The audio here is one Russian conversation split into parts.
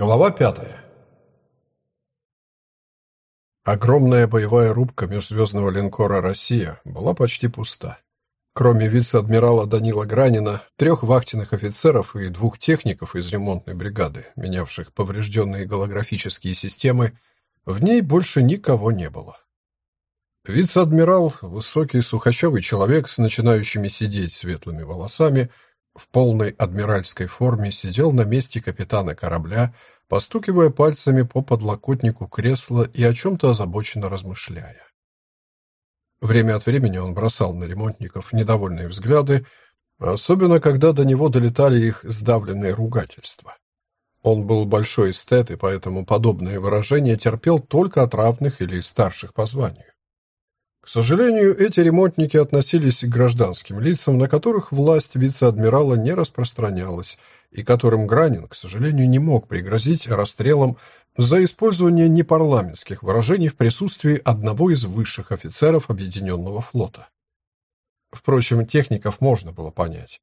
Глава пятая. Огромная боевая рубка межзвездного линкора «Россия» была почти пуста. Кроме вице-адмирала Данила Гранина, трех вахтенных офицеров и двух техников из ремонтной бригады, менявших поврежденные голографические системы, в ней больше никого не было. Вице-адмирал, высокий сухощавый человек с начинающими сидеть светлыми волосами, в полной адмиральской форме сидел на месте капитана корабля, постукивая пальцами по подлокотнику кресла и о чем-то озабоченно размышляя. Время от времени он бросал на ремонтников недовольные взгляды, особенно когда до него долетали их сдавленные ругательства. Он был большой эстет, и поэтому подобные выражения терпел только от равных или старших по званию. К сожалению, эти ремонтники относились к гражданским лицам, на которых власть вице-адмирала не распространялась, и которым Гранин, к сожалению, не мог пригрозить расстрелом за использование непарламентских выражений в присутствии одного из высших офицеров Объединенного флота. Впрочем, техников можно было понять.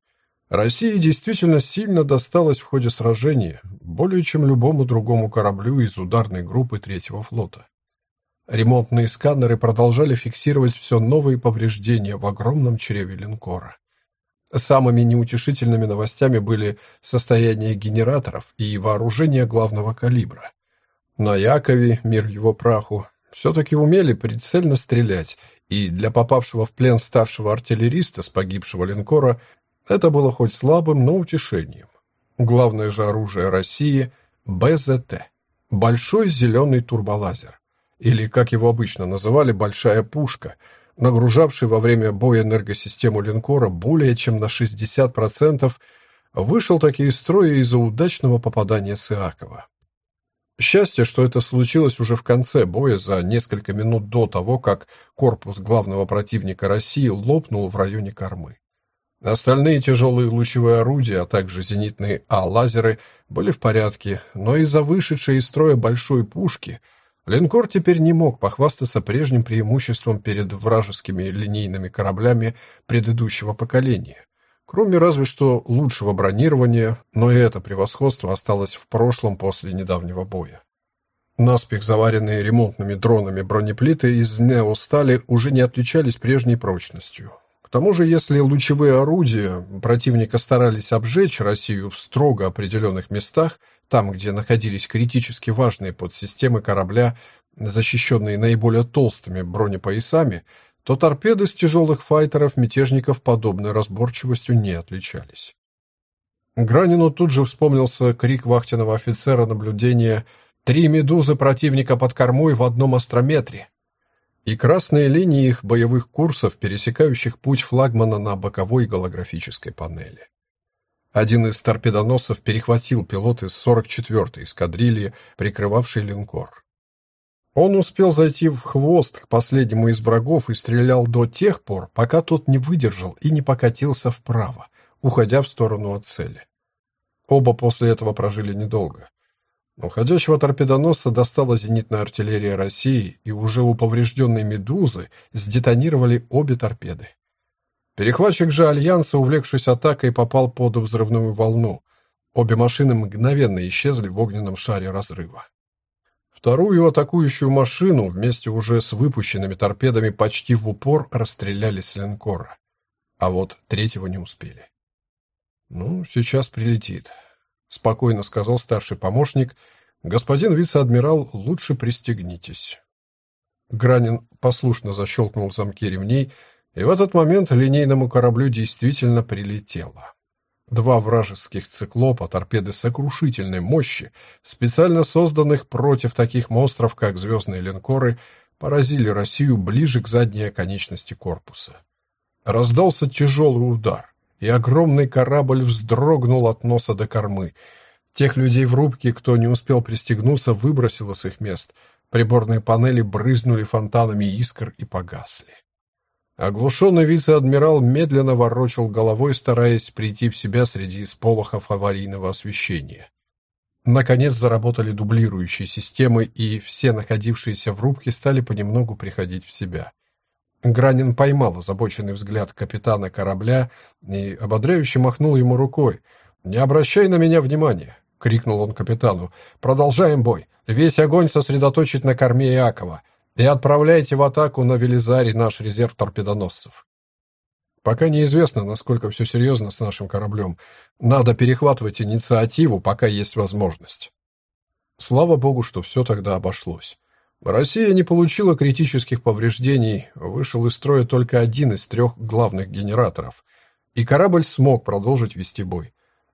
России действительно сильно досталось в ходе сражения, более чем любому другому кораблю из ударной группы Третьего флота. Ремонтные сканеры продолжали фиксировать все новые повреждения в огромном чреве линкора. Самыми неутешительными новостями были состояние генераторов и вооружение главного калибра. На Якове, мир его праху, все-таки умели прицельно стрелять, и для попавшего в плен старшего артиллериста с погибшего линкора это было хоть слабым, но утешением. Главное же оружие России – БЗТ – большой зеленый турболазер, или, как его обычно называли, большая пушка, нагружавший во время боя энергосистему линкора более чем на 60%, вышел таки из строя из-за удачного попадания с Иакова. Счастье, что это случилось уже в конце боя, за несколько минут до того, как корпус главного противника России лопнул в районе кормы. Остальные тяжелые лучевые орудия, а также зенитные А-лазеры были в порядке, но из-за вышедшей из строя большой пушки линкор теперь не мог похвастаться прежним преимуществом перед вражескими линейными кораблями предыдущего поколения. Кроме разве что лучшего бронирования, но и это превосходство осталось в прошлом после недавнего боя. Наспех заваренные ремонтными дронами бронеплиты из неостали уже не отличались прежней прочностью. Тому же, если лучевые орудия противника старались обжечь Россию в строго определенных местах, там, где находились критически важные подсистемы корабля, защищенные наиболее толстыми бронепоясами, то торпеды с тяжелых файтеров мятежников подобной разборчивостью не отличались. Гранину тут же вспомнился крик вахтенного офицера наблюдения «Три медузы противника под кормой в одном астрометре!» И красные линии их боевых курсов, пересекающих путь флагмана на боковой голографической панели. Один из торпедоносцев перехватил пилот из 44-й эскадрильи, прикрывавший линкор. Он успел зайти в хвост к последнему из врагов и стрелял до тех пор, пока тот не выдержал и не покатился вправо, уходя в сторону от цели. Оба после этого прожили недолго. Уходящего торпедоносца достала зенитная артиллерия России, и уже у поврежденной «Медузы» сдетонировали обе торпеды. Перехватчик же Альянса, увлекшись атакой, попал под взрывную волну. Обе машины мгновенно исчезли в огненном шаре разрыва. Вторую атакующую машину вместе уже с выпущенными торпедами почти в упор расстреляли с линкора. А вот третьего не успели. «Ну, сейчас прилетит», — спокойно сказал старший помощник. «Господин вице-адмирал, лучше пристегнитесь». Гранин послушно защелкнул замки ремней, и в этот момент линейному кораблю действительно прилетело. Два вражеских циклопа, торпеды сокрушительной мощи, специально созданных против таких монстров, как звездные линкоры, поразили Россию ближе к задней конечности корпуса. Раздался тяжелый удар, и огромный корабль вздрогнул от носа до кормы. Тех людей в рубке, кто не успел пристегнуться, выбросило с их мест. Приборные панели брызнули фонтанами искр и погасли. Оглушенный вице-адмирал медленно ворочал головой, стараясь прийти в себя среди сполохов аварийного освещения. Наконец заработали дублирующие системы, и все находившиеся в рубке стали понемногу приходить в себя. Гранин поймал озабоченный взгляд капитана корабля и ободряюще махнул ему рукой. «Не обращай на меня внимания. крикнул он капитану. «Продолжаем бой! Весь огонь сосредоточить на корме Иакова и отправляйте в атаку на Велизари наш резерв торпедоносцев. Пока неизвестно, насколько все серьезно с нашим кораблем. Надо перехватывать инициативу, пока есть возможность». Слава богу, что все тогда обошлось. Россия не получила критических повреждений, вышел из строя только один из трех главных генераторов, и корабль смог продолжить вести бой.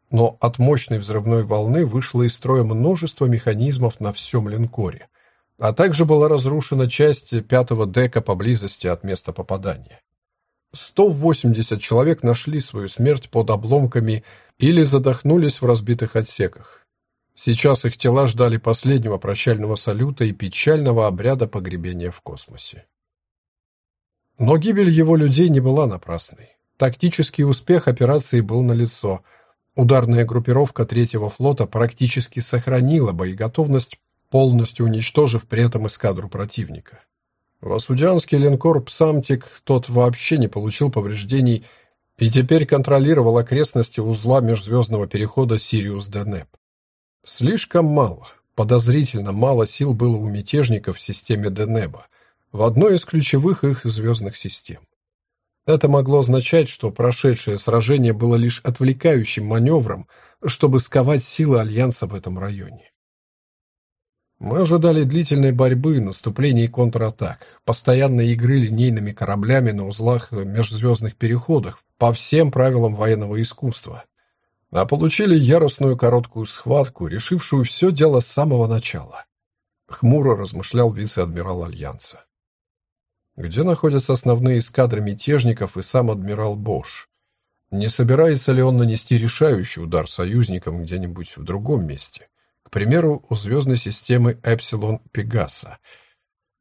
Но от мощной взрывной волны вышло из строя множество механизмов на всем линкоре, а также была разрушена часть пятого дека поблизости от места попадания. 180 человек нашли свою смерть под обломками или задохнулись в разбитых отсеках. Сейчас их тела ждали последнего прощального салюта и печального обряда погребения в космосе. Но гибель его людей не была напрасной. Тактический успех операции был налицо. Ударная группировка Третьего флота практически сохранила боеготовность, полностью уничтожив при этом эскадру противника. Васудианский линкор «Псамтик» тот вообще не получил повреждений и теперь контролировал окрестности узла межзвездного перехода Сириус-Денеп. Слишком мало, подозрительно мало сил было у мятежников в системе Денеба, в одной из ключевых их звездных систем. Это могло означать, что прошедшее сражение было лишь отвлекающим маневром, чтобы сковать силы Альянса в этом районе. Мы ожидали длительной борьбы, наступлений и контратак, постоянной игры линейными кораблями на узлах межзвездных переходах по всем правилам военного искусства, а получили яростную короткую схватку, решившую все дело с самого начала. Хмуро размышлял вице-адмирал Альянса. Где находятся основные эскадры мятежников и сам адмирал Бош? Не собирается ли он нанести решающий удар союзникам где-нибудь в другом месте? К примеру, у звездной системы Эпсилон Пегаса.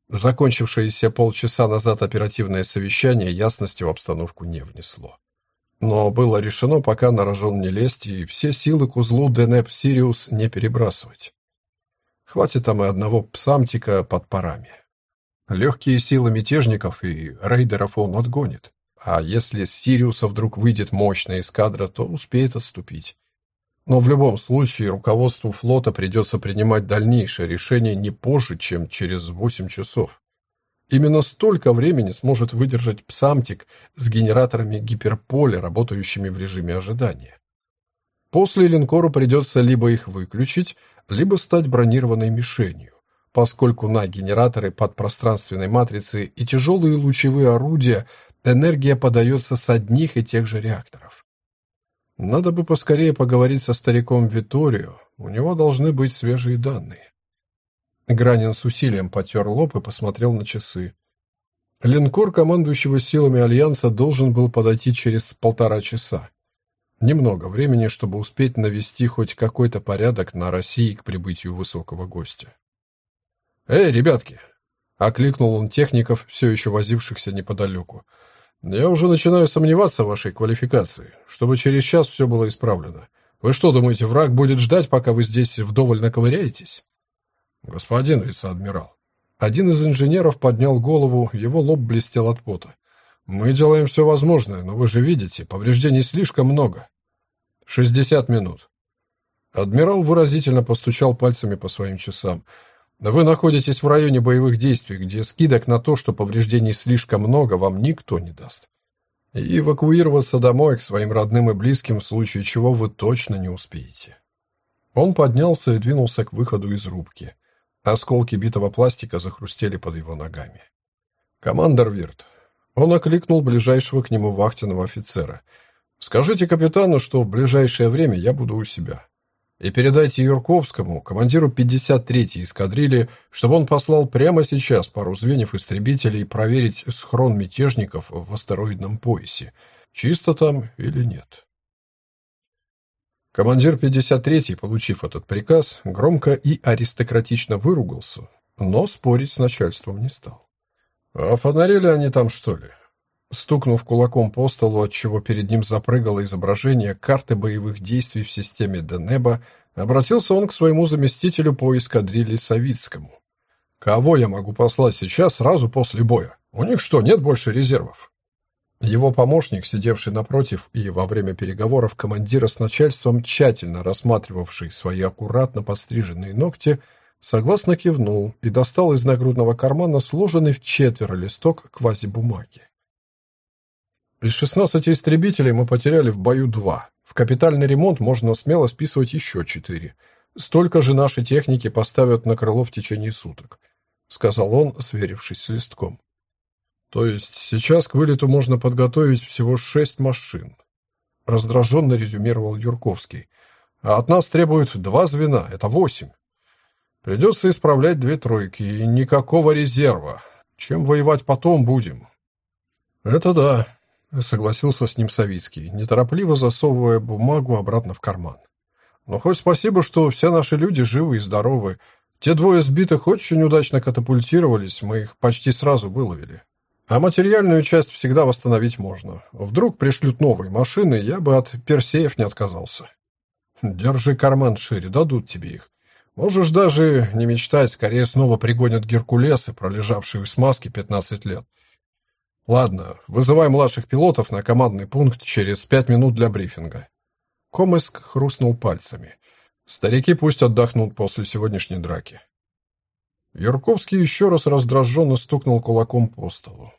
Закончившееся полчаса назад оперативное совещание ясности в обстановку не внесло. Но было решено пока на рожон не лезть и все силы к узлу Денеп Сириус не перебрасывать. Хватит там и одного псамтика под парами. Легкие силы мятежников и рейдеров он отгонит. А если с Сириуса вдруг выйдет мощная эскадра, то успеет отступить. Но в любом случае руководству флота придется принимать дальнейшее решение не позже, чем через 8 часов. Именно столько времени сможет выдержать псамтик с генераторами гиперполя, работающими в режиме ожидания. После линкору придется либо их выключить, либо стать бронированной мишенью, поскольку на генераторы подпространственной матрицы и тяжелые лучевые орудия энергия подается с одних и тех же реакторов. Надо бы поскорее поговорить со стариком Виторио, у него должны быть свежие данные. Гранин с усилием потер лоб и посмотрел на часы. Линкор командующего силами Альянса должен был подойти через полтора часа. Немного времени, чтобы успеть навести хоть какой-то порядок на России к прибытию высокого гостя. «Эй, ребятки!» — окликнул он техников, все еще возившихся неподалеку. «Я уже начинаю сомневаться в вашей квалификации, чтобы через час все было исправлено. Вы что, думаете, враг будет ждать, пока вы здесь вдоволь наковыряетесь?» «Господин вице-адмирал». Один из инженеров поднял голову, его лоб блестел от пота. «Мы делаем все возможное, но вы же видите, повреждений слишком много». «Шестьдесят минут». Адмирал выразительно постучал пальцами по своим часам. «Вы находитесь в районе боевых действий, где скидок на то, что повреждений слишком много, вам никто не даст. И эвакуироваться домой к своим родным и близким, в случае чего вы точно не успеете». Он поднялся и двинулся к выходу из рубки. Осколки битого пластика захрустели под его ногами. «Командор Вирт». Он окликнул ближайшего к нему вахтенного офицера. «Скажите капитану, что в ближайшее время я буду у себя. И передайте Юрковскому, командиру 53-й эскадрильи, чтобы он послал прямо сейчас пару звеньев истребителей проверить схрон мятежников в астероидном поясе, чисто там или нет». Командир 53-й, получив этот приказ, громко и аристократично выругался, но спорить с начальством не стал. «А фонарили они там, что ли?» Стукнув кулаком по столу, отчего перед ним запрыгало изображение карты боевых действий в системе Денеба, обратился он к своему заместителю по эскадрилье Савицкому. «Кого я могу послать сейчас, сразу после боя? У них что, нет больше резервов?» Его помощник, сидевший напротив и во время переговоров командира с начальством, тщательно рассматривавший свои аккуратно подстриженные ногти, согласно кивнул и достал из нагрудного кармана сложенный в четверо листок квазибумаги. Из 16 истребителей мы потеряли в бою два. В капитальный ремонт можно смело списывать еще четыре. Столько же наши техники поставят на крыло в течение суток, сказал он, сверившись с листком. То есть сейчас к вылету можно подготовить всего шесть машин. Раздраженно резюмировал Юрковский. А от нас требуют два звена, это восемь. Придется исправлять две тройки и никакого резерва. Чем воевать потом будем? Это да, согласился с ним Савицкий, неторопливо засовывая бумагу обратно в карман. Но хоть спасибо, что все наши люди живы и здоровы. Те двое сбитых очень удачно катапультировались, мы их почти сразу выловили. А материальную часть всегда восстановить можно. Вдруг пришлют новые машины, я бы от Персеев не отказался. Держи карман шире, дадут тебе их. Можешь даже не мечтать, скорее снова пригонят Геркулесы, пролежавшие в смазке 15 лет. Ладно, вызывай младших пилотов на командный пункт через пять минут для брифинга. Комыск хрустнул пальцами. Старики пусть отдохнут после сегодняшней драки. Юрковский еще раз раздраженно стукнул кулаком по столу.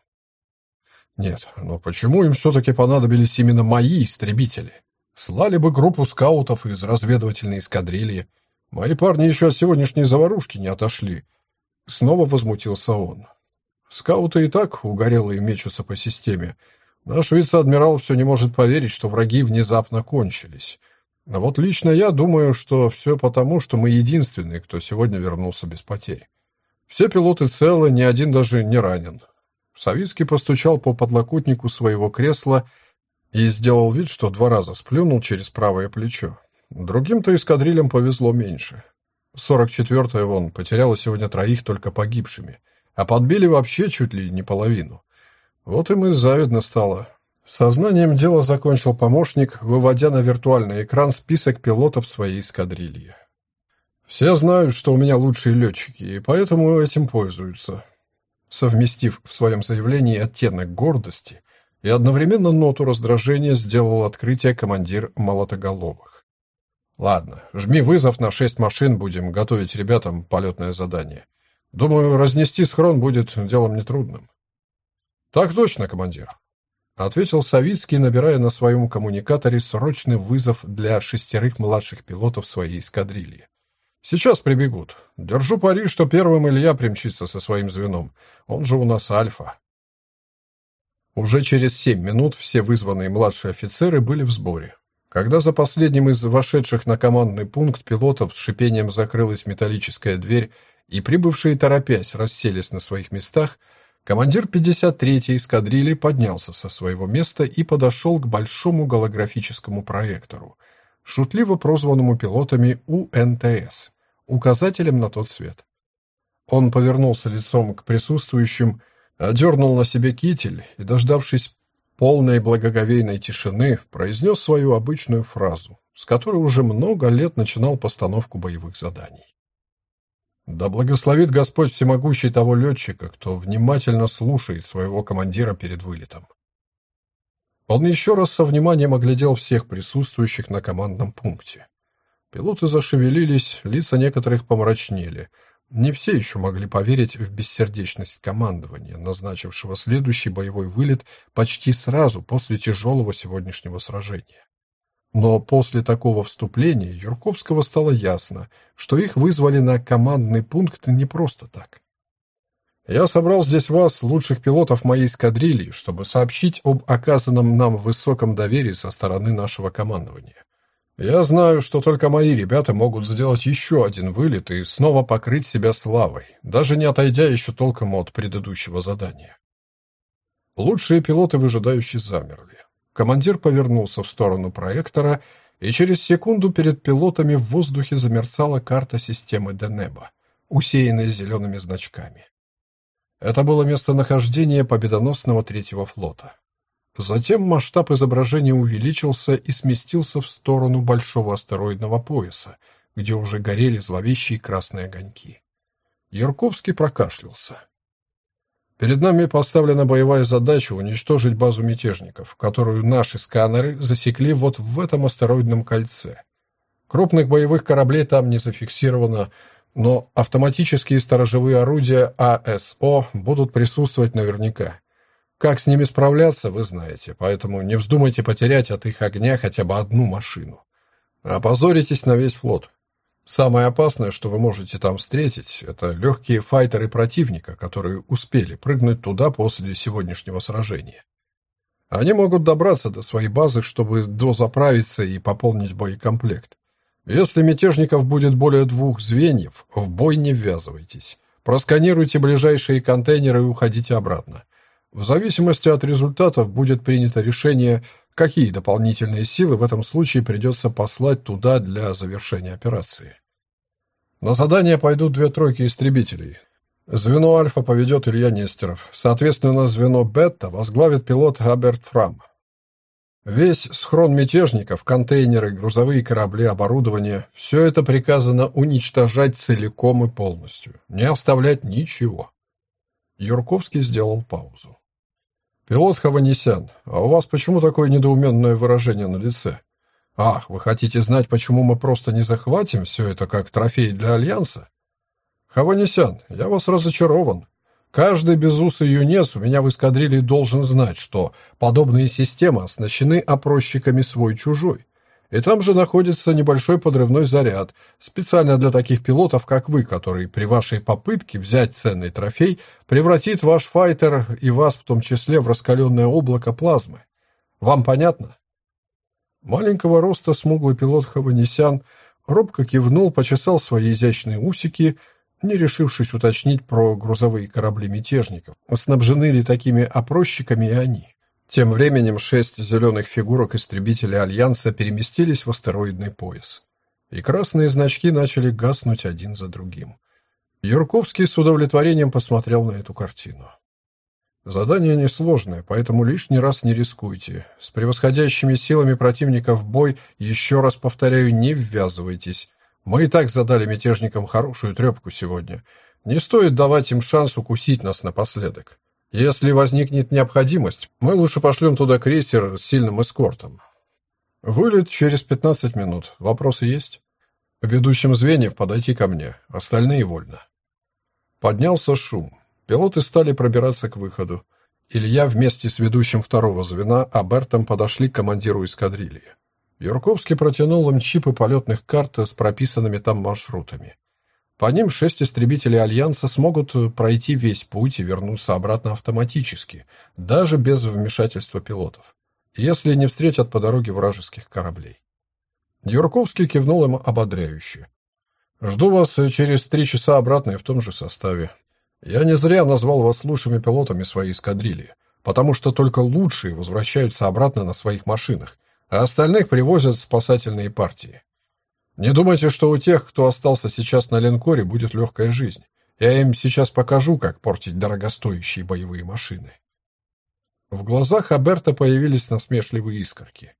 Нет, но почему им все-таки понадобились именно мои истребители? Слали бы группу скаутов из разведывательной эскадрильи. Мои парни еще от сегодняшней заварушки не отошли. Снова возмутился он. Скауты и так угорелые мечутся по системе. Наш вице-адмирал все не может поверить, что враги внезапно кончились. А вот лично я думаю, что все потому, что мы единственные, кто сегодня вернулся без потерь. Все пилоты целы, ни один даже не ранен. Савицкий постучал по подлокотнику своего кресла и сделал вид, что два раза сплюнул через правое плечо. Другим-то эскадрильям повезло меньше. 44-я вон потеряла сегодня троих только погибшими, а подбили вообще чуть ли не половину. Вот им и завидно стало. Сознанием дела закончил помощник, выводя на виртуальный экран список пилотов своей эскадрильи. Все знают, что у меня лучшие летчики, и поэтому этим пользуются совместив в своем заявлении оттенок гордости и одновременно ноту раздражения, сделал открытие командир Молотоголовых. Ладно, жми вызов на шесть машин, будем готовить ребятам полетное задание. Думаю, разнести схрон будет делом нетрудным. Так точно, командир, ответил Савицкий, набирая на своем коммуникаторе срочный вызов для шестерых младших пилотов своей эскадрильи. Сейчас прибегут. Держу пари, что первым Илья примчится со своим звеном. Он же у нас альфа. Уже через семь минут все вызванные младшие офицеры были в сборе. Когда за последним из вошедших на командный пункт пилотов с шипением закрылась металлическая дверь и прибывшие торопясь расселись на своих местах, командир 53-й эскадрильи поднялся со своего места и подошел к большому голографическому проектору — шутливо прозванному пилотами УНТС, указателем на тот свет. Он повернулся лицом к присутствующим, одернул на себе китель и, дождавшись полной благоговейной тишины, произнес свою обычную фразу, с которой уже много лет начинал постановку боевых заданий. «Да благословит Господь всемогущий того летчика, кто внимательно слушает своего командира перед вылетом». Он еще раз со вниманием оглядел всех присутствующих на командном пункте. Пилоты зашевелились, лица некоторых помрачнели. Не все еще могли поверить в бессердечность командования, назначившего следующий боевой вылет почти сразу после тяжелого сегодняшнего сражения. Но после такого вступления Юрковского стало ясно, что их вызвали на командный пункт не просто так. Я собрал здесь вас, лучших пилотов моей эскадрильи, чтобы сообщить об оказанном нам высоком доверии со стороны нашего командования. Я знаю, что только мои ребята могут сделать еще один вылет и снова покрыть себя славой, даже не отойдя еще толком от предыдущего задания. Лучшие пилоты выжидающие замерли. Командир повернулся в сторону проектора, и через секунду перед пилотами в воздухе замерцала карта системы Денеба, усеянная зелеными значками. Это было местонахождение победоносного третьего флота. Затем масштаб изображения увеличился и сместился в сторону большого астероидного пояса, где уже горели зловещие красные огоньки. Ярковский прокашлялся. Перед нами поставлена боевая задача уничтожить базу мятежников, которую наши сканеры засекли вот в этом астероидном кольце. Крупных боевых кораблей там не зафиксировано, но автоматические сторожевые орудия АСО будут присутствовать наверняка. Как с ними справляться, вы знаете, поэтому не вздумайте потерять от их огня хотя бы одну машину. Опозоритесь на весь флот. Самое опасное, что вы можете там встретить, это легкие файтеры противника, которые успели прыгнуть туда после сегодняшнего сражения. Они могут добраться до своей базы, чтобы дозаправиться и пополнить боекомплект. Если мятежников будет более двух звеньев, в бой не ввязывайтесь. Просканируйте ближайшие контейнеры и уходите обратно. В зависимости от результатов будет принято решение, какие дополнительные силы в этом случае придется послать туда для завершения операции. На задание пойдут две тройки истребителей. Звено «Альфа» поведет Илья Нестеров. Соответственно, звено «Бета» возглавит пилот Аберт Фрам. Весь схрон мятежников, контейнеры, грузовые корабли, оборудование – все это приказано уничтожать целиком и полностью, не оставлять ничего. Юрковский сделал паузу. «Пилот Хаванесян, а у вас почему такое недоуменное выражение на лице? Ах, вы хотите знать, почему мы просто не захватим все это как трофей для Альянса? Хаванесян, я вас разочарован. Каждый безусый юнец у меня в эскадрилье должен знать, что подобные системы оснащены опросчиками свой-чужой. И там же находится небольшой подрывной заряд, специально для таких пилотов, как вы, который при вашей попытке взять ценный трофей превратит ваш файтер и вас в том числе в раскаленное облако плазмы. Вам понятно? Маленького роста смуглый пилот Хаванесян робко кивнул, почесал свои изящные усики, не решившись уточнить про грузовые корабли мятежников, снабжены ли такими опросчиками и они. Тем временем шесть зеленых фигурок истребителей Альянса переместились в астероидный пояс. И красные значки начали гаснуть один за другим. Юрковский с удовлетворением посмотрел на эту картину. Задание несложное, поэтому лишний раз не рискуйте. С превосходящими силами противника в бой, еще раз повторяю, не ввязывайтесь. Мы и так задали мятежникам хорошую трепку сегодня. Не стоит давать им шанс укусить нас напоследок. Если возникнет необходимость, мы лучше пошлем туда крейсер с сильным эскортом. Вылет через 15 минут. Вопросы есть? Ведущим звеньев подойти ко мне, остальные вольно. Поднялся шум. Пилоты стали пробираться к выходу. Илья вместе с ведущим второго звена Абертом подошли к командиру эскадрильи. Юрковский протянул им чипы полетных карт с прописанными там маршрутами. По ним шесть истребителей Альянса смогут пройти весь путь и вернуться обратно автоматически, даже без вмешательства пилотов, если не встретят по дороге вражеских кораблей. Юрковский кивнул им ободряюще. «Жду вас через три часа обратно и в том же составе. Я не зря назвал вас лучшими пилотами своей эскадрильи, потому что только лучшие возвращаются обратно на своих машинах, а остальных привозят спасательные партии. Не думайте, что у тех, кто остался сейчас на линкоре, будет легкая жизнь. Я им сейчас покажу, как портить дорогостоящие боевые машины. В глазах Аберта появились насмешливые искорки.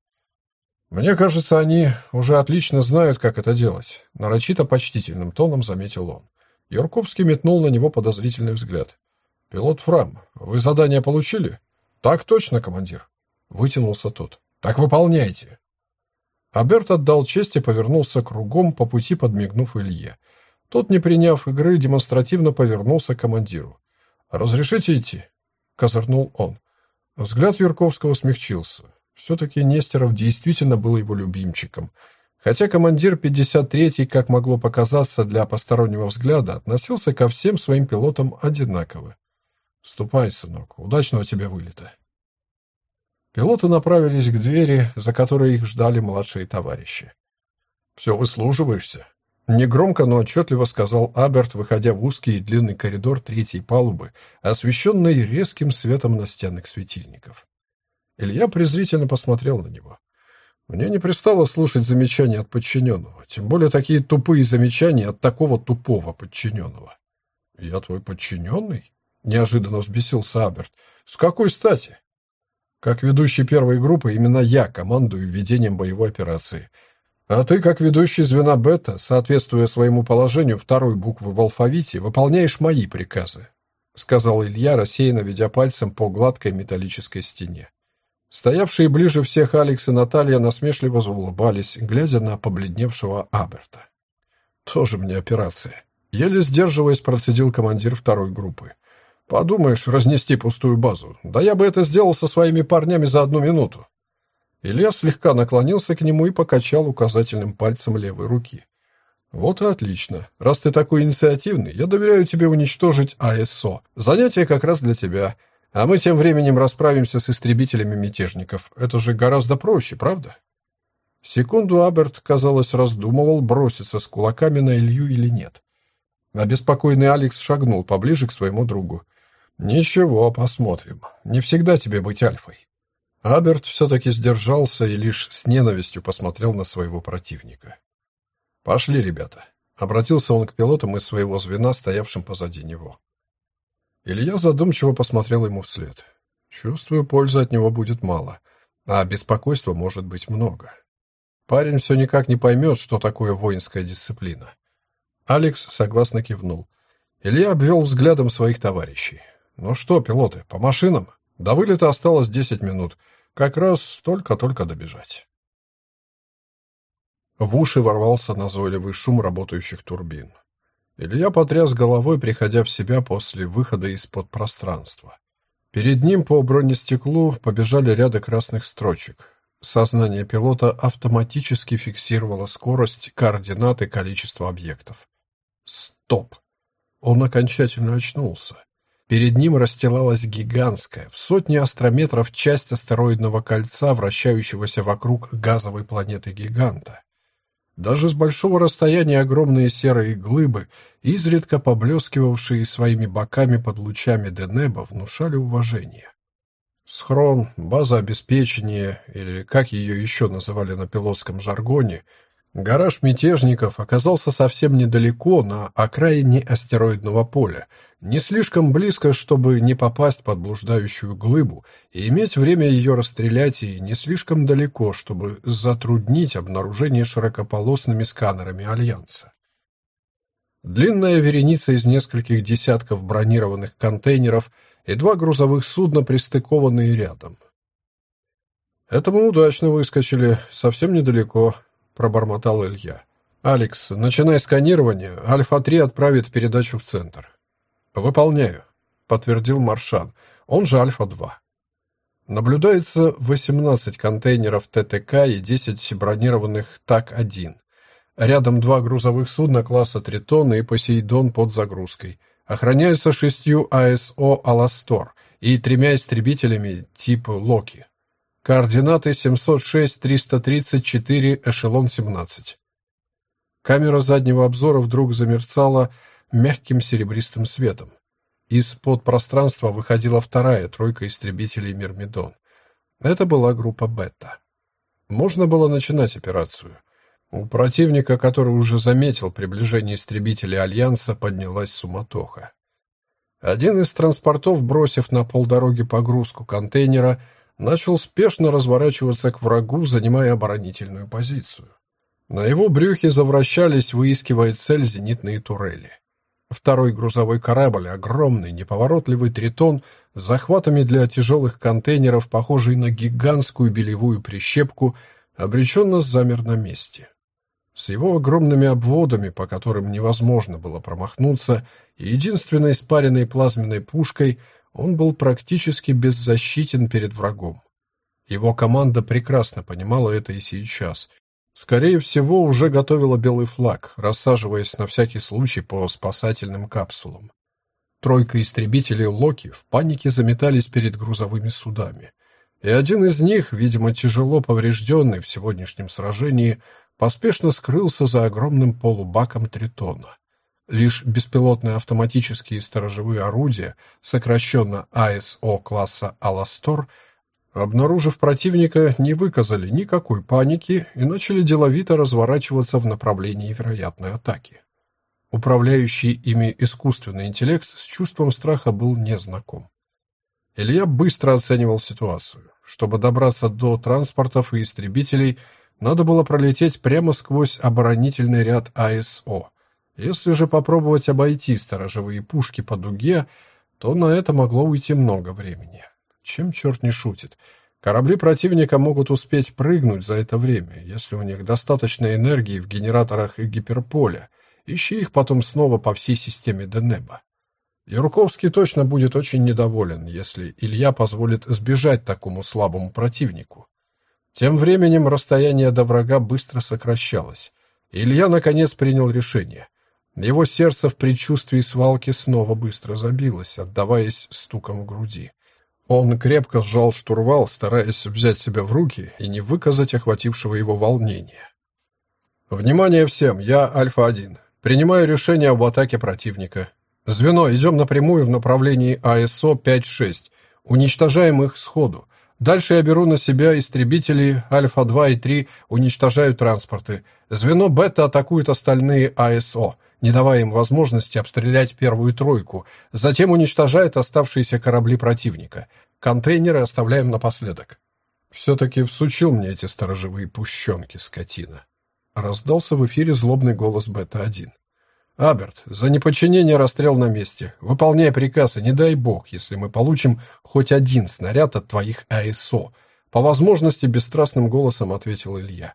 Мне кажется, они уже отлично знают, как это делать, нарочито почтительным тоном заметил он. Юрковский метнул на него подозрительный взгляд. Пилот Фрам, вы задание получили? Так точно, командир, вытянулся тот. Так выполняйте. Аберт отдал честь и повернулся кругом, по пути подмигнув Илье. Тот, не приняв игры, демонстративно повернулся к командиру. «Разрешите идти?» — козырнул он. Взгляд Юрковского смягчился. Все-таки Нестеров действительно был его любимчиком. Хотя командир 53-й, как могло показаться для постороннего взгляда, относился ко всем своим пилотам одинаково. «Ступай, сынок, удачного тебе вылета!» Пилоты направились к двери, за которой их ждали младшие товарищи. «Все выслуживаешься?» Негромко, но отчетливо сказал Аберт, выходя в узкий и длинный коридор третьей палубы, освещенный резким светом настенных светильников. Илья презрительно посмотрел на него. Мне не пристало слушать замечания от подчиненного, тем более такие тупые замечания от такого тупого подчиненного. «Я твой подчиненный?» — неожиданно взбесился Аберт. «С какой стати?» Как ведущий первой группы, именно я командую ведением боевой операции. А ты, как ведущий звена бета, соответствуя своему положению второй буквы в алфавите, выполняешь мои приказы. — сказал Илья, рассеянно ведя пальцем по гладкой металлической стене. Стоявшие ближе всех Алекс и Наталья насмешливо заулыбались, глядя на побледневшего Аберта. «Тоже мне операция». Еле сдерживаясь, процедил командир второй группы. «Подумаешь, разнести пустую базу. Да я бы это сделал со своими парнями за одну минуту». Илья слегка наклонился к нему и покачал указательным пальцем левой руки. «Вот и отлично. Раз ты такой инициативный, я доверяю тебе уничтожить АСО. Занятие как раз для тебя. А мы тем временем расправимся с истребителями мятежников. Это же гораздо проще, правда?» Секунду Аберт, казалось, раздумывал, броситься с кулаками на Илью или нет. Обеспокоенный Алекс шагнул поближе к своему другу. «Ничего, посмотрим. Не всегда тебе быть альфой». Аберт все-таки сдержался и лишь с ненавистью посмотрел на своего противника. «Пошли, ребята», — обратился он к пилотам из своего звена, стоявшим позади него. Илья задумчиво посмотрел ему вслед. «Чувствую, пользы от него будет мало, а беспокойства может быть много. Парень все никак не поймет, что такое воинская дисциплина». Алекс согласно кивнул. Илья обвел взглядом своих товарищей. «Ну что, пилоты, по машинам? До вылета осталось десять минут. Как раз только-только добежать». В уши ворвался назойливый шум работающих турбин. Илья потряс головой, приходя в себя после выхода из-под пространства. Перед ним по бронестеклу побежали ряды красных строчек. Сознание пилота автоматически фиксировало скорость, координаты, количество объектов. Стоп! Он окончательно очнулся. Перед ним расстилалась гигантская, в сотни астрометров часть астероидного кольца, вращающегося вокруг газовой планеты-гиганта. Даже с большого расстояния огромные серые глыбы, изредка поблескивавшие своими боками под лучами Денеба, внушали уважение. Схрон, база обеспечения, или как ее еще называли на пилотском жаргоне, Гараж мятежников оказался совсем недалеко, на окраине астероидного поля, не слишком близко, чтобы не попасть под блуждающую глыбу и иметь время ее расстрелять, и не слишком далеко, чтобы затруднить обнаружение широкополосными сканерами Альянса. Длинная вереница из нескольких десятков бронированных контейнеров и два грузовых судна, пристыкованные рядом. Это мы удачно выскочили, совсем недалеко, пробормотал Илья. «Алекс, начинай сканирование. Альфа-3 отправит передачу в центр». «Выполняю», — подтвердил Маршан. Он же Альфа-2. Наблюдается 18 контейнеров ТТК и 10 бронированных ТАК-1. Рядом два грузовых судна класса «Тритон» и «Посейдон» под загрузкой. Охраняются шестью АСО «Аластор» и тремя истребителями типа «Локи». Координаты 706-334, эшелон 17. Камера заднего обзора вдруг замерцала мягким серебристым светом. Из-под пространства выходила вторая тройка истребителей «Мирмидон». Это была группа «Бета». Можно было начинать операцию. У противника, который уже заметил приближение истребителей Альянса, поднялась суматоха. Один из транспортов, бросив на полдороги погрузку контейнера, начал спешно разворачиваться к врагу, занимая оборонительную позицию. На его брюхе завращались, выискивая цель зенитные турели. Второй грузовой корабль, огромный, неповоротливый тритон, с захватами для тяжелых контейнеров, похожий на гигантскую белевую прищепку, обреченно замер на месте. С его огромными обводами, по которым невозможно было промахнуться, и единственной спаренной плазменной пушкой — он был практически беззащитен перед врагом. Его команда прекрасно понимала это и сейчас. Скорее всего, уже готовила белый флаг, рассаживаясь на всякий случай по спасательным капсулам. Тройка истребителей Локи в панике заметались перед грузовыми судами. И один из них, видимо, тяжело поврежденный в сегодняшнем сражении, поспешно скрылся за огромным полубаком Тритона. Лишь беспилотные автоматические сторожевые орудия, сокращенно АСО класса «Аластор», обнаружив противника, не выказали никакой паники и начали деловито разворачиваться в направлении вероятной атаки. Управляющий ими искусственный интеллект с чувством страха был незнаком. Илья быстро оценивал ситуацию. Чтобы добраться до транспортов и истребителей, надо было пролететь прямо сквозь оборонительный ряд АСО – если же попробовать обойти сторожевые пушки по дуге, то на это могло уйти много времени. Чем черт не шутит? Корабли противника могут успеть прыгнуть за это время, если у них достаточно энергии в генераторах и гиперполя. Ищи их потом снова по всей системе Денеба. Юрковский точно будет очень недоволен, если Илья позволит сбежать такому слабому противнику. Тем временем расстояние до врага быстро сокращалось. Илья наконец принял решение. Его сердце в предчувствии свалки снова быстро забилось, отдаваясь стуком в груди. Он крепко сжал штурвал, стараясь взять себя в руки и не выказать охватившего его волнения. «Внимание всем! Я Альфа-1. Принимаю решение об атаке противника. Звено, идем напрямую в направлении АСО 5-6. Уничтожаем их сходу. Дальше я беру на себя истребители Альфа-2 и 3, уничтожаю транспорты. Звено Бета атакует остальные АСО, не давая им возможности обстрелять первую тройку. Затем уничтожает оставшиеся корабли противника. Контейнеры оставляем напоследок. Все-таки всучил мне эти сторожевые пущенки, скотина. Раздался в эфире злобный голос Бета-1. «Аберт, за неподчинение расстрел на месте. Выполняй приказ, и не дай бог, если мы получим хоть один снаряд от твоих АСО». По возможности бесстрастным голосом ответил Илья.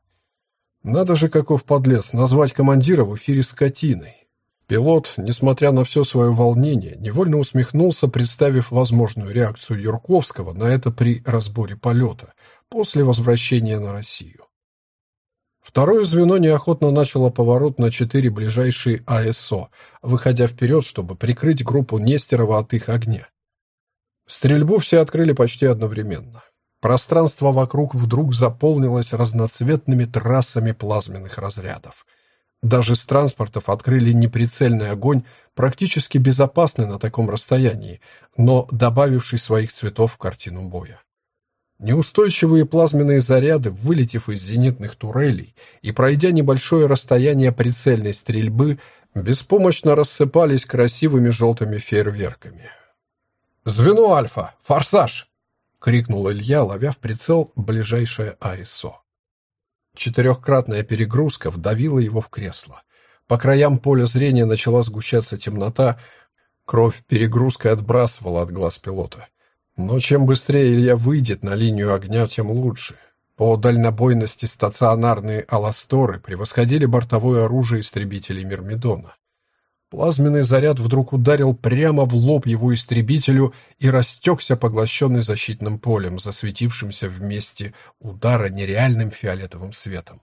«Надо же, каков подлец, назвать командира в эфире скотиной». Пилот, несмотря на все свое волнение, невольно усмехнулся, представив возможную реакцию Юрковского на это при разборе полета после возвращения на Россию. Второе звено неохотно начало поворот на четыре ближайшие АСО, выходя вперед, чтобы прикрыть группу Нестерова от их огня. Стрельбу все открыли почти одновременно. Пространство вокруг вдруг заполнилось разноцветными трассами плазменных разрядов. Даже с транспортов открыли неприцельный огонь, практически безопасный на таком расстоянии, но добавивший своих цветов в картину боя. Неустойчивые плазменные заряды, вылетев из зенитных турелей и пройдя небольшое расстояние прицельной стрельбы, беспомощно рассыпались красивыми желтыми фейерверками. «Звено Альфа! Форсаж!» — крикнул Илья, ловя в прицел ближайшее АСО. Четырехкратная перегрузка вдавила его в кресло. По краям поля зрения начала сгущаться темнота, кровь перегрузкой отбрасывала от глаз пилота. Но чем быстрее Илья выйдет на линию огня, тем лучше. По дальнобойности стационарные «Аласторы» превосходили бортовое оружие истребителей Мирмидона. Плазменный заряд вдруг ударил прямо в лоб его истребителю и растекся, поглощенный защитным полем, засветившимся в месте удара нереальным фиолетовым светом.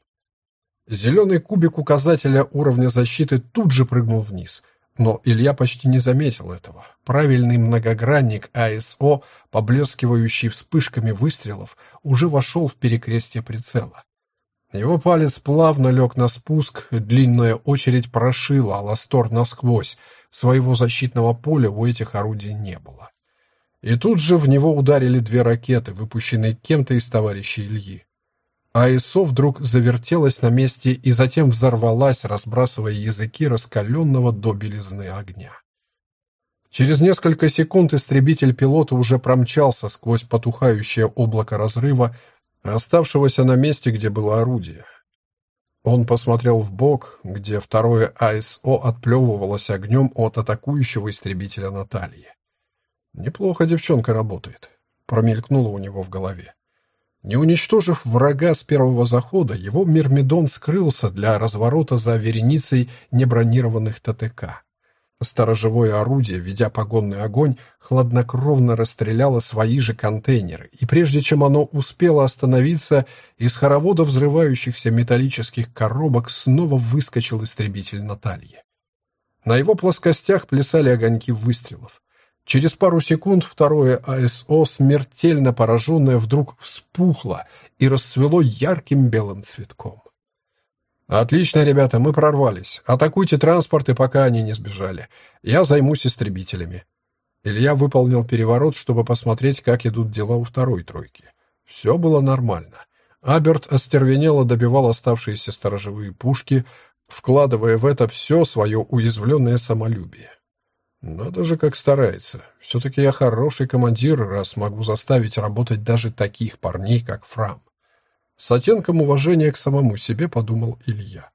Зеленый кубик указателя уровня защиты тут же прыгнул вниз — но Илья почти не заметил этого. Правильный многогранник АСО, поблескивающий вспышками выстрелов, уже вошел в перекрестие прицела. Его палец плавно лег на спуск, длинная очередь прошила Аластор насквозь, своего защитного поля у этих орудий не было. И тут же в него ударили две ракеты, выпущенные кем-то из товарищей Ильи. АИСО вдруг завертелась на месте и затем взорвалась, разбрасывая языки раскаленного до белизны огня. Через несколько секунд истребитель пилота уже промчался сквозь потухающее облако разрыва, оставшегося на месте, где было орудие. Он посмотрел в бок, где второе АСО отплевывалось огнем от атакующего истребителя Натальи. «Неплохо девчонка работает», — промелькнуло у него в голове. Не уничтожив врага с первого захода, его Мирмидон скрылся для разворота за вереницей небронированных ТТК. Сторожевое орудие, ведя погонный огонь, хладнокровно расстреляло свои же контейнеры, и прежде чем оно успело остановиться, из хоровода взрывающихся металлических коробок снова выскочил истребитель Натальи. На его плоскостях плясали огоньки выстрелов. Через пару секунд второе АСО, смертельно пораженное, вдруг вспухло и расцвело ярким белым цветком. «Отлично, ребята, мы прорвались. Атакуйте транспорты, пока они не сбежали. Я займусь истребителями». Илья выполнил переворот, чтобы посмотреть, как идут дела у второй тройки. Все было нормально. Аберт остервенело добивал оставшиеся сторожевые пушки, вкладывая в это все свое уязвленное самолюбие. Надо же, как старается. Все-таки я хороший командир, раз могу заставить работать даже таких парней, как Фрам. С оттенком уважения к самому себе подумал Илья.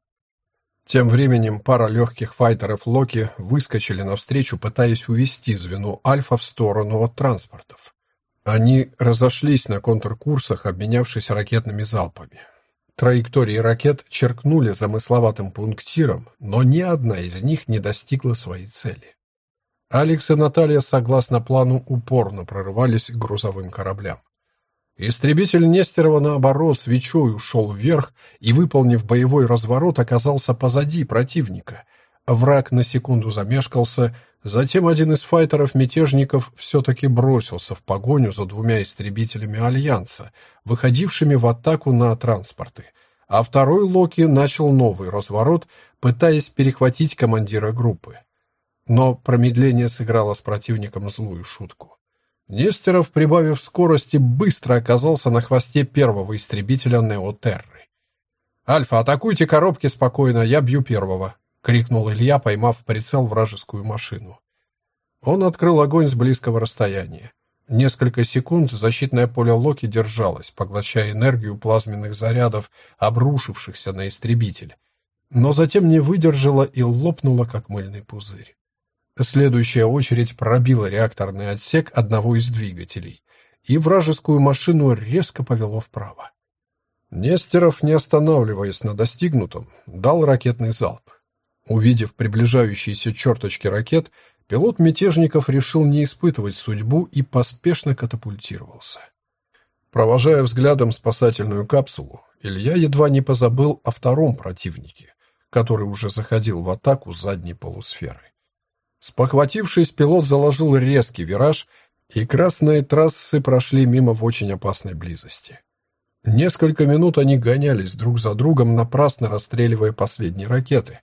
Тем временем пара легких файтеров Локи выскочили навстречу, пытаясь увести звено Альфа в сторону от транспортов. Они разошлись на контркурсах, обменявшись ракетными залпами. Траектории ракет черкнули замысловатым пунктиром, но ни одна из них не достигла своей цели. Алекс и Наталья, согласно плану, упорно прорывались к грузовым кораблям. Истребитель Нестерова, наоборот, свечой ушел вверх и, выполнив боевой разворот, оказался позади противника. Враг на секунду замешкался, затем один из файтеров-мятежников все-таки бросился в погоню за двумя истребителями Альянса, выходившими в атаку на транспорты, а второй Локи начал новый разворот, пытаясь перехватить командира группы. Но промедление сыграло с противником злую шутку. Нестеров, прибавив скорости, быстро оказался на хвосте первого истребителя Неотерры. «Альфа, атакуйте коробки спокойно, я бью первого!» — крикнул Илья, поймав в прицел вражескую машину. Он открыл огонь с близкого расстояния. Несколько секунд защитное поле Локи держалось, поглощая энергию плазменных зарядов, обрушившихся на истребитель. Но затем не выдержало и лопнуло, как мыльный пузырь. Следующая очередь пробила реакторный отсек одного из двигателей, и вражескую машину резко повело вправо. Нестеров, не останавливаясь на достигнутом, дал ракетный залп. Увидев приближающиеся черточки ракет, пилот мятежников решил не испытывать судьбу и поспешно катапультировался. Провожая взглядом спасательную капсулу, Илья едва не позабыл о втором противнике, который уже заходил в атаку с задней полусферы. Спохватившись, пилот заложил резкий вираж, и красные трассы прошли мимо в очень опасной близости. Несколько минут они гонялись друг за другом, напрасно расстреливая последние ракеты.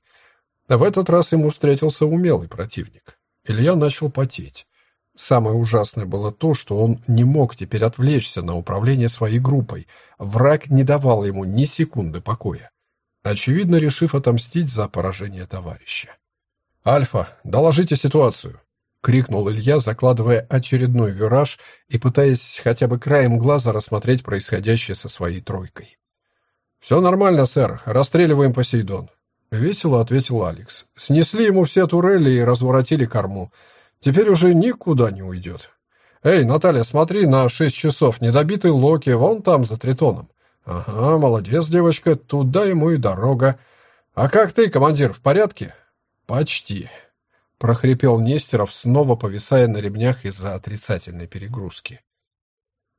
В этот раз ему встретился умелый противник. Илья начал потеть. Самое ужасное было то, что он не мог теперь отвлечься на управление своей группой. Враг не давал ему ни секунды покоя, очевидно, решив отомстить за поражение товарища. «Альфа, доложите ситуацию!» — крикнул Илья, закладывая очередной вираж и пытаясь хотя бы краем глаза рассмотреть происходящее со своей тройкой. «Все нормально, сэр. Расстреливаем Посейдон», — весело ответил Алекс. «Снесли ему все турели и разворотили корму. Теперь уже никуда не уйдет. Эй, Наталья, смотри, на шесть часов недобитый Локи вон там, за Тритоном. Ага, молодец, девочка, туда ему и дорога. А как ты, командир, в порядке?» «Почти», — прохрипел Нестеров, снова повисая на ремнях из-за отрицательной перегрузки.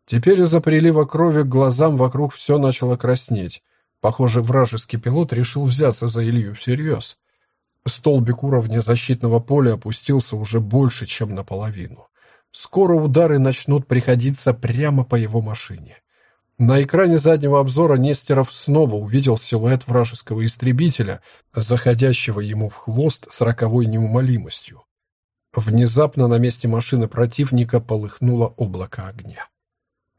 Теперь из-за прилива крови к глазам вокруг все начало краснеть. Похоже, вражеский пилот решил взяться за Илью всерьез. Столбик уровня защитного поля опустился уже больше, чем наполовину. Скоро удары начнут приходиться прямо по его машине. На экране заднего обзора Нестеров снова увидел силуэт вражеского истребителя, заходящего ему в хвост с роковой неумолимостью. Внезапно на месте машины противника полыхнуло облако огня.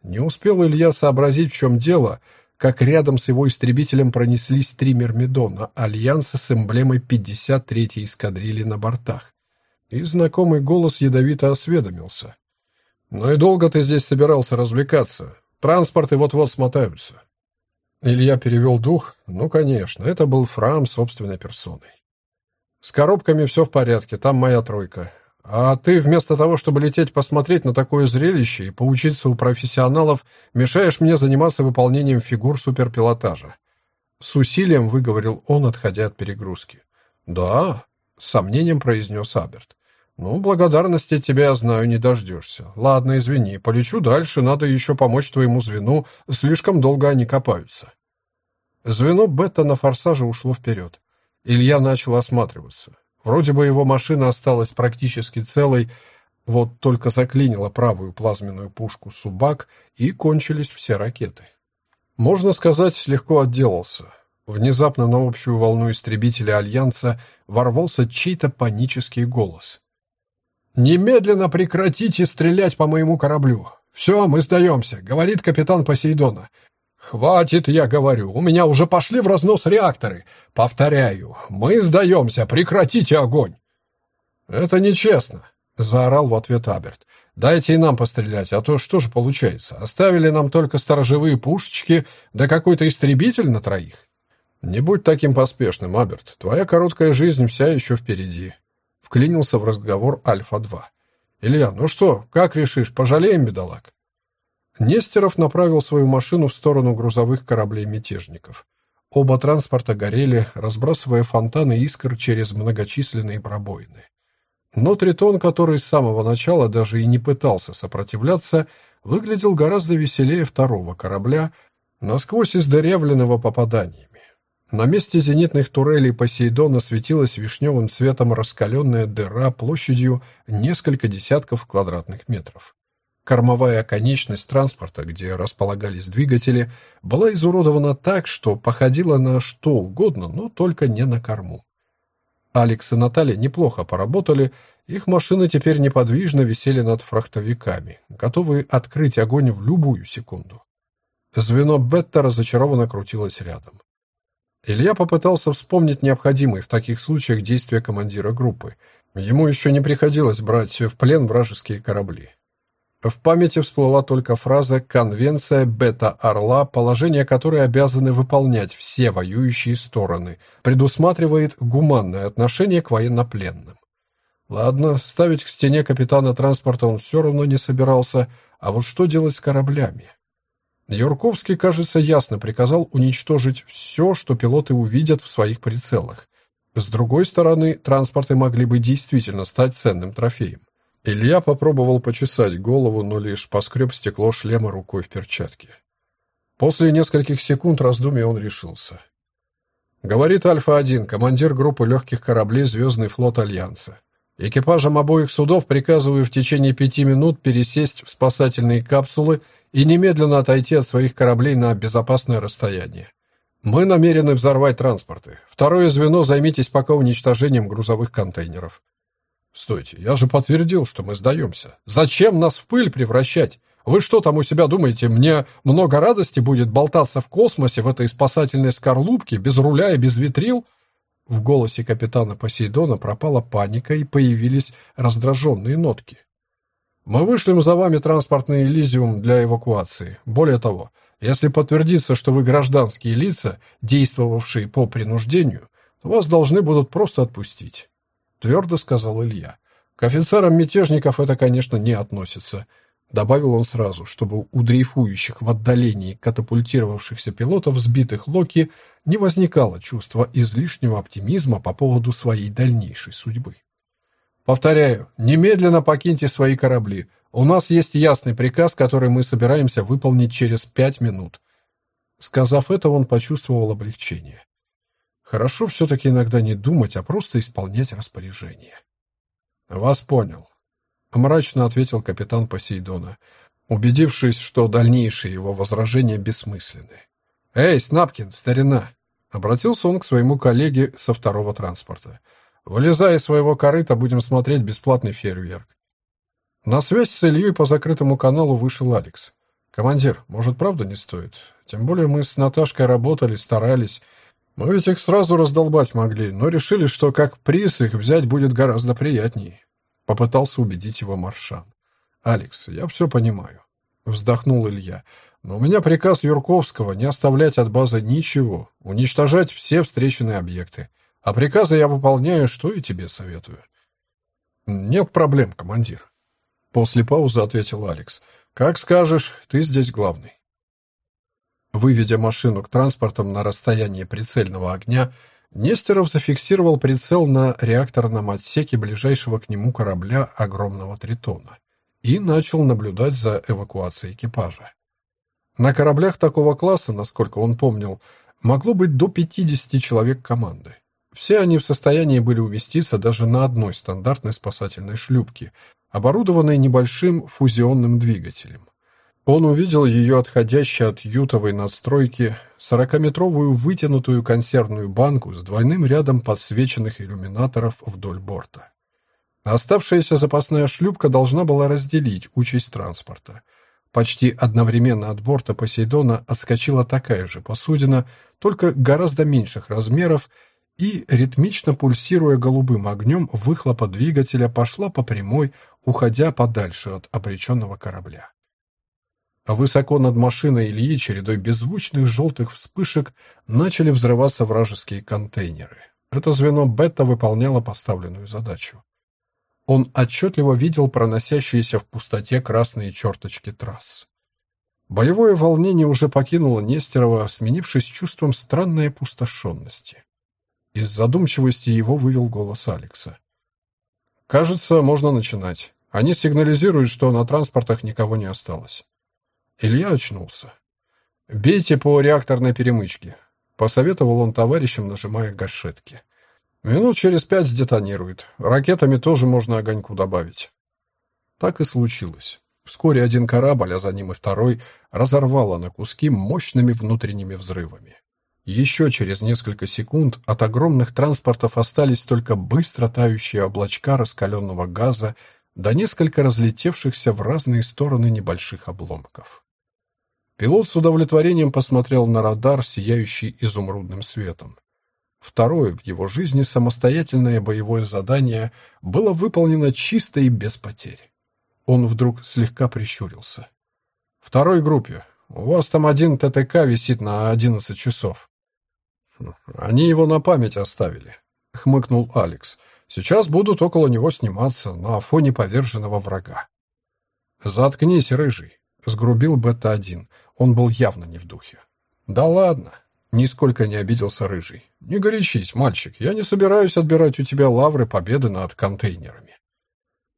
Не успел Илья сообразить, в чем дело, как рядом с его истребителем пронеслись три Мермидона Альянса с эмблемой 53-й эскадрильи на бортах. И знакомый голос ядовито осведомился. «Ну и долго ты здесь собирался развлекаться? Транспорты вот-вот смотаются. Илья перевел дух. Ну, конечно, это был Фрам собственной персоной. С коробками все в порядке, там моя тройка. А ты вместо того, чтобы лететь посмотреть на такое зрелище и поучиться у профессионалов, мешаешь мне заниматься выполнением фигур суперпилотажа. С усилием выговорил он, отходя от перегрузки. «Да», — с сомнением произнес Аберт. «Ну, благодарности тебя, я знаю, не дождешься. Ладно, извини, полечу дальше, надо еще помочь твоему звену, слишком долго они копаются». Звено Бета на форсаже ушло вперед. Илья начал осматриваться. Вроде бы его машина осталась практически целой, вот только заклинила правую плазменную пушку Субак, и кончились все ракеты. Можно сказать, легко отделался. Внезапно на общую волну истребителя Альянса ворвался чей-то панический голос. «Немедленно прекратите стрелять по моему кораблю. Все, мы сдаемся», — говорит капитан Посейдона. «Хватит, я говорю, у меня уже пошли в разнос реакторы. Повторяю, мы сдаемся, прекратите огонь!» «Это нечестно», — заорал в ответ Аберт. «Дайте и нам пострелять, а то что же получается? Оставили нам только сторожевые пушечки, да какой-то истребитель на троих?» «Не будь таким поспешным, Аберт. Твоя короткая жизнь вся еще впереди», — вклинился в разговор Альфа-2. «Илья, ну что, как решишь, пожалеем бедолаг?» Нестеров направил свою машину в сторону грузовых кораблей мятежников. Оба транспорта горели, разбрасывая фонтаны искр через многочисленные пробоины. Но Тритон, который с самого начала даже и не пытался сопротивляться, выглядел гораздо веселее второго корабля, насквозь издырявленного попаданиями. На месте зенитных турелей Посейдона светилась вишневым цветом раскаленная дыра площадью несколько десятков квадратных метров. Кормовая конечность транспорта, где располагались двигатели, была изуродована так, что походила на что угодно, но только не на корму. Алекс и Наталья неплохо поработали, их машины теперь неподвижно висели над фрахтовиками, готовые открыть огонь в любую секунду. Звено Бетта разочарованно крутилось рядом. Илья попытался вспомнить необходимые в таких случаях действия командира группы. Ему еще не приходилось брать в плен вражеские корабли. В памяти всплыла только фраза «Конвенция Бета-Орла», положение которой обязаны выполнять все воюющие стороны, предусматривает гуманное отношение к военнопленным. Ладно, ставить к стене капитана транспорта он все равно не собирался, а вот что делать с кораблями? Юрковский, кажется, ясно приказал уничтожить все, что пилоты увидят в своих прицелах. С другой стороны, транспорты могли бы действительно стать ценным трофеем. Илья попробовал почесать голову, но лишь поскреб стекло шлема рукой в перчатке. После нескольких секунд раздумий он решился. Говорит Альфа-1, командир группы легких кораблей «Звездный флот Альянса». Экипажам обоих судов приказываю в течение пяти минут пересесть в спасательные капсулы и немедленно отойти от своих кораблей на безопасное расстояние. Мы намерены взорвать транспорты. Второе звено займитесь пока уничтожением грузовых контейнеров. Стойте, я же подтвердил, что мы сдаемся. Зачем нас в пыль превращать? Вы что там у себя думаете, мне много радости будет болтаться в космосе в этой спасательной скорлупке, без руля и без витрил? В голосе капитана Посейдона пропала паника и появились раздраженные нотки. Мы вышлем за вами транспортный Элизиум для эвакуации. Более того, если подтвердится, что вы гражданские лица, действовавшие по принуждению, то вас должны будут просто отпустить. — твердо сказал Илья. «К офицерам мятежников это, конечно, не относится», — добавил он сразу, чтобы у дрейфующих в отдалении катапультировавшихся пилотов, сбитых Локи, не возникало чувства излишнего оптимизма по поводу своей дальнейшей судьбы. «Повторяю, немедленно покиньте свои корабли. У нас есть ясный приказ, который мы собираемся выполнить через пять минут». Сказав это, он почувствовал облегчение. Хорошо все-таки иногда не думать, а просто исполнять распоряжение. «Вас понял», — мрачно ответил капитан Посейдона, убедившись, что дальнейшие его возражения бессмысленны. «Эй, Снапкин, старина!» — обратился он к своему коллеге со второго транспорта. «Вылезай из своего корыта, будем смотреть бесплатный фейерверк». На связь с Ильей по закрытому каналу вышел Алекс. «Командир, может, правда не стоит? Тем более мы с Наташкой работали, старались». Мы ведь их сразу раздолбать могли, но решили, что как приз их взять будет гораздо приятнее. Попытался убедить его Маршан. «Алекс, я все понимаю», — вздохнул Илья. «Но у меня приказ Юрковского не оставлять от базы ничего, уничтожать все встреченные объекты. А приказы я выполняю, что и тебе советую». «Нет проблем, командир», — после паузы ответил Алекс. «Как скажешь, ты здесь главный». Выведя машину к транспортам на расстояние прицельного огня, Нестеров зафиксировал прицел на реакторном отсеке ближайшего к нему корабля огромного тритона и начал наблюдать за эвакуацией экипажа. На кораблях такого класса, насколько он помнил, могло быть до 50 человек команды. Все они в состоянии были уместиться даже на одной стандартной спасательной шлюпке, оборудованной небольшим фузионным двигателем. Он увидел ее отходящей от ютовой надстройки сорокаметровую вытянутую консервную банку с двойным рядом подсвеченных иллюминаторов вдоль борта. Оставшаяся запасная шлюпка должна была разделить участь транспорта. Почти одновременно от борта Посейдона отскочила такая же посудина, только гораздо меньших размеров, и, ритмично пульсируя голубым огнем, выхлопа двигателя пошла по прямой, уходя подальше от обреченного корабля. А высоко над машиной Ильи чередой беззвучных желтых вспышек начали взрываться вражеские контейнеры. Это звено Бета выполняло поставленную задачу. Он отчетливо видел проносящиеся в пустоте красные черточки трасс. Боевое волнение уже покинуло Нестерова, сменившись чувством странной опустошенности. Из задумчивости его вывел голос Алекса. «Кажется, можно начинать. Они сигнализируют, что на транспортах никого не осталось». Илья очнулся. «Бейте по реакторной перемычке», — посоветовал он товарищам, нажимая гашетки. «Минут через пять сдетонирует. Ракетами тоже можно огоньку добавить». Так и случилось. Вскоре один корабль, а за ним и второй, разорвало на куски мощными внутренними взрывами. Еще через несколько секунд от огромных транспортов остались только быстро тающие облачка раскаленного газа да несколько разлетевшихся в разные стороны небольших обломков. Пилот с удовлетворением посмотрел на радар, сияющий изумрудным светом. Второе в его жизни самостоятельное боевое задание было выполнено чисто и без потерь. Он вдруг слегка прищурился. «Второй группе. У вас там один ТТК висит на одиннадцать часов». «Они его на память оставили», — хмыкнул Алекс. «Сейчас будут около него сниматься на фоне поверженного врага». «Заткнись, рыжий», — сгрубил Бета-1. Он был явно не в духе. «Да ладно!» — нисколько не обиделся Рыжий. «Не горячись, мальчик, я не собираюсь отбирать у тебя лавры победы над контейнерами».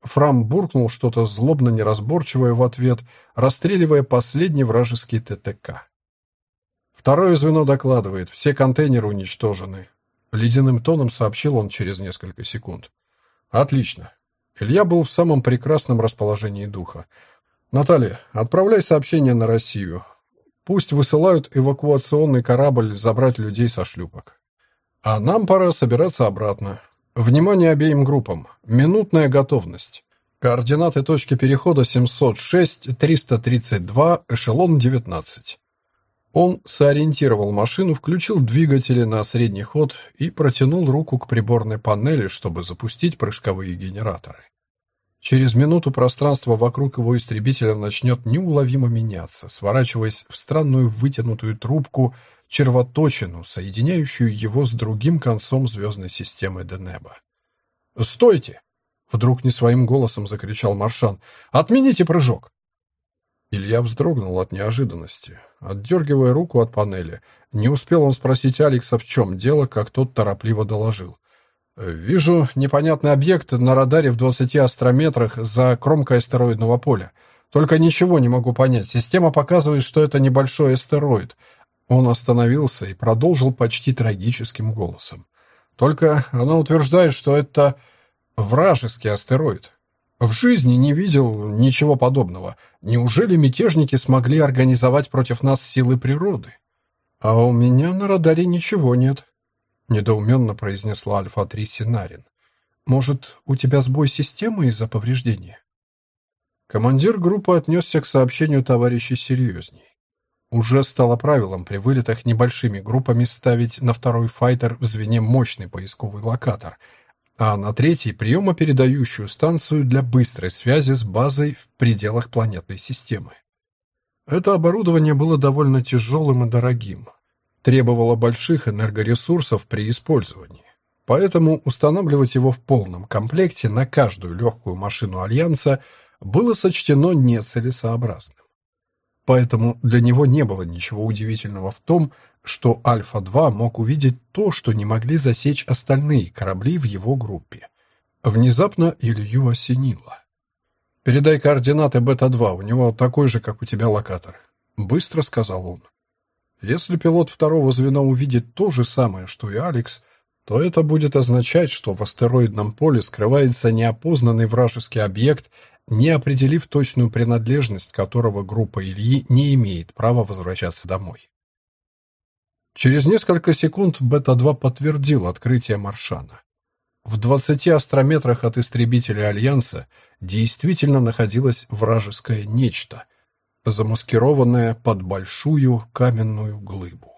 Фрам буркнул что-то злобно неразборчивое в ответ, расстреливая последний вражеский ТТК. Второе звено докладывает, все контейнеры уничтожены. Ледяным тоном сообщил он через несколько секунд. Отлично. Илья был в самом прекрасном расположении духа. «Наталья, отправляй сообщение на Россию. Пусть высылают эвакуационный корабль забрать людей со шлюпок. А нам пора собираться обратно. Внимание обеим группам. Минутная готовность. Координаты точки перехода 706-332, эшелон 19». Он сориентировал машину, включил двигатели на средний ход и протянул руку к приборной панели, чтобы запустить прыжковые генераторы. Через минуту пространство вокруг его истребителя начнет неуловимо меняться, сворачиваясь в странную вытянутую трубку, червоточину, соединяющую его с другим концом звездной системы Денеба. «Стойте!» — вдруг не своим голосом закричал Маршан. «Отмените прыжок!» Илья вздрогнул от неожиданности, отдергивая руку от панели. Не успел он спросить Алекса, в чем дело, как тот торопливо доложил. «Вижу непонятный объект на радаре в 20 астрометрах за кромкой астероидного поля. Только ничего не могу понять. Система показывает, что это небольшой астероид». Он остановился и продолжил почти трагическим голосом. «Только она утверждает, что это вражеский астероид. В жизни не видел ничего подобного. Неужели мятежники смогли организовать против нас силы природы? А у меня на радаре ничего нет недоуменно произнесла Альфа-3 Синарин. Может, у тебя сбой системы из-за повреждения? Командир группы отнесся к сообщению товарищей серьезней. Уже стало правилом при вылетах небольшими группами ставить на второй файтер в звене мощный поисковый локатор, а на третий — приемопередающую станцию для быстрой связи с базой в пределах планетной системы. Это оборудование было довольно тяжелым и дорогим, требовало больших энергоресурсов при использовании. Поэтому устанавливать его в полном комплекте на каждую легкую машину Альянса было сочтено нецелесообразным. Поэтому для него не было ничего удивительного в том, что Альфа-2 мог увидеть то, что не могли засечь остальные корабли в его группе. Внезапно Илью осенило. «Передай координаты Бета-2, у него такой же, как у тебя локатор», — быстро сказал он. Если пилот второго звена увидит то же самое, что и Алекс, то это будет означать, что в астероидном поле скрывается неопознанный вражеский объект, не определив точную принадлежность которого группа Ильи не имеет права возвращаться домой. Через несколько секунд Бета-2 подтвердил открытие Маршана. В 20 астрометрах от истребителя Альянса действительно находилось вражеское нечто — замаскированная под большую каменную глыбу.